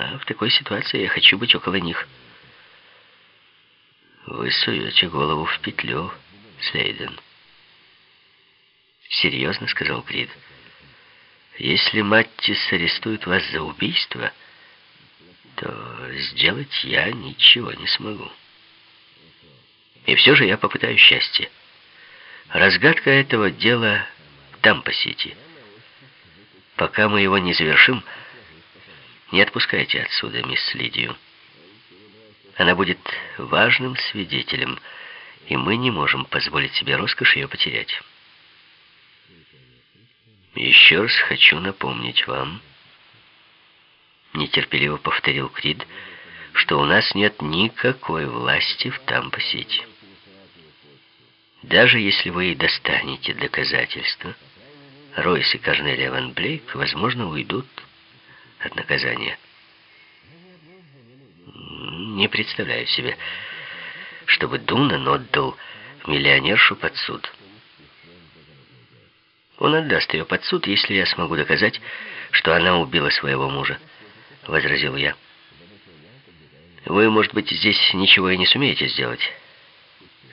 А в такой ситуации я хочу быть около них. Вы суете голову в петлю, Слейден. Серьезно, сказал Крид. Если Маттис арестует вас за убийство, то сделать я ничего не смогу. И все же я попытаюсь счастье. Разгадка этого дела там по сети. Пока мы его не завершим, не отпускайте отсюда мисс Лидию. Она будет важным свидетелем, и мы не можем позволить себе роскошь ее потерять. Еще раз хочу напомнить вам, нетерпеливо повторил Крид, что у нас нет никакой власти в Тампа-Сити. Даже если вы и достанете доказательства, Ройс и Корнелия Ван Блейк, возможно, уйдут от наказания. Не представляю себе, чтобы Дунан отдал миллионершу под суд. Он отдаст ее под суд, если я смогу доказать, что она убила своего мужа, — возразил я. Вы, может быть, здесь ничего и не сумеете сделать.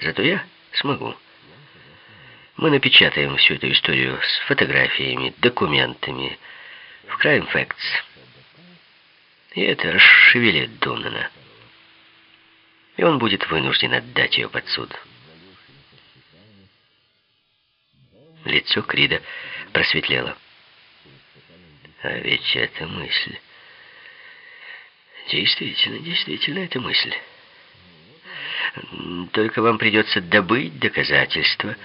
Зато я смогу. Мы напечатаем всю эту историю с фотографиями, документами в Crime Facts. И это расшевелит Дунана. И он будет вынужден отдать ее под суд. Лицо Крида просветлело. А ведь это мысль. Действительно, действительно, это мысль. Только вам придется добыть доказательства,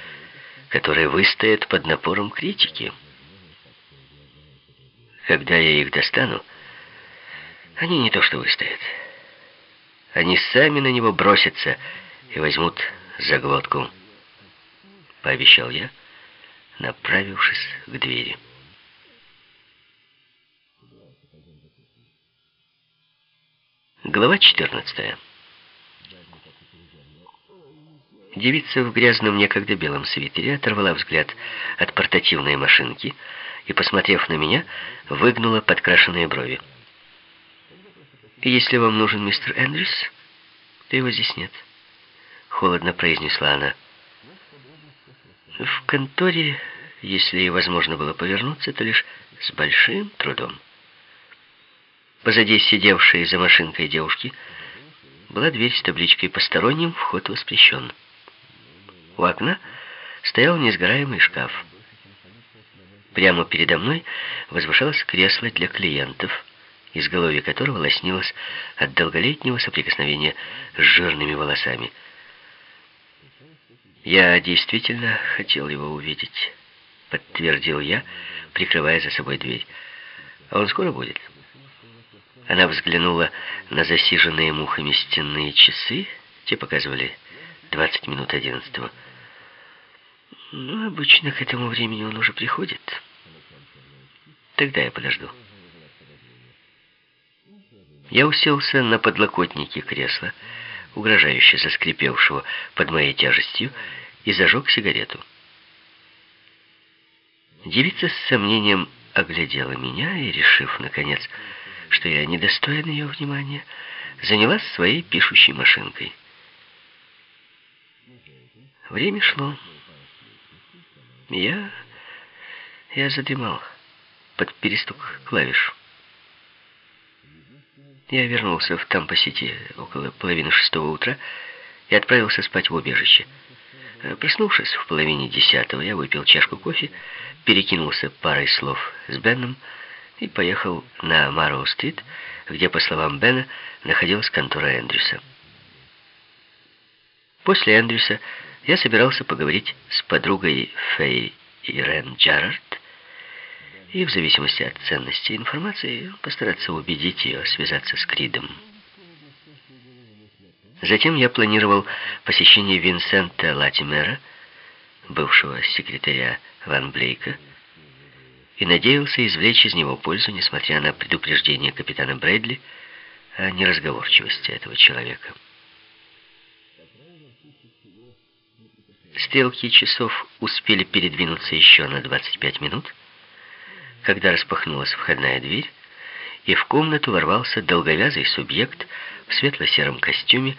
которые выстоят под напором критики. Когда я их достану, они не то что выстоят. Они сами на него бросятся и возьмут за глотку. Пообещал я, направившись к двери. Глава 14. Девица в грязном некогда белом свитере оторвала взгляд от портативной машинки и, посмотрев на меня, выгнула подкрашенные брови. «Если вам нужен мистер Эндрюс, то его здесь нет», — холодно произнесла она. «В конторе, если и возможно было повернуться, то лишь с большим трудом». Позади сидевшей за машинкой девушки была дверь с табличкой «Посторонним вход воспрещен». У окна стоял несгораемый шкаф. Прямо передо мной возвышалось кресло для клиентов, изголовье которого лоснилось от долголетнего соприкосновения с жирными волосами. «Я действительно хотел его увидеть», — подтвердил я, прикрывая за собой дверь. «А он скоро будет?» Она взглянула на засиженные мухами стенные часы. Те показывали 20 минут одиннадцатого. Ну, обычно к этому времени он уже приходит. Тогда я подожду. Я уселся на подлокотнике кресла, угрожающе заскрипевшего под моей тяжестью, и зажег сигарету. Девица с сомнением оглядела меня и, решив, наконец, что я недостоин ее внимания, занялась своей пишущей машинкой. Время шло. Я... я задремал под перестук клавиш. Я вернулся в Тампа-Сити около половины шестого утра и отправился спать в убежище. Проснувшись в половине десятого, я выпил чашку кофе, перекинулся парой слов с Беном, и поехал на Марроу-стрит, где, по словам Бена, находилась контора Эндрюса. После Эндрюса я собирался поговорить с подругой Фэй Ирен Джарард и, в зависимости от ценности информации, постараться убедить ее связаться с Кридом. Затем я планировал посещение Винсента Латимера, бывшего секретаря Ван Блейка, и надеялся извлечь из него пользу, несмотря на предупреждение капитана Брэдли о неразговорчивости этого человека. Стрелки часов успели передвинуться еще на 25 минут, когда распахнулась входная дверь, и в комнату ворвался долговязый субъект в светло-сером костюме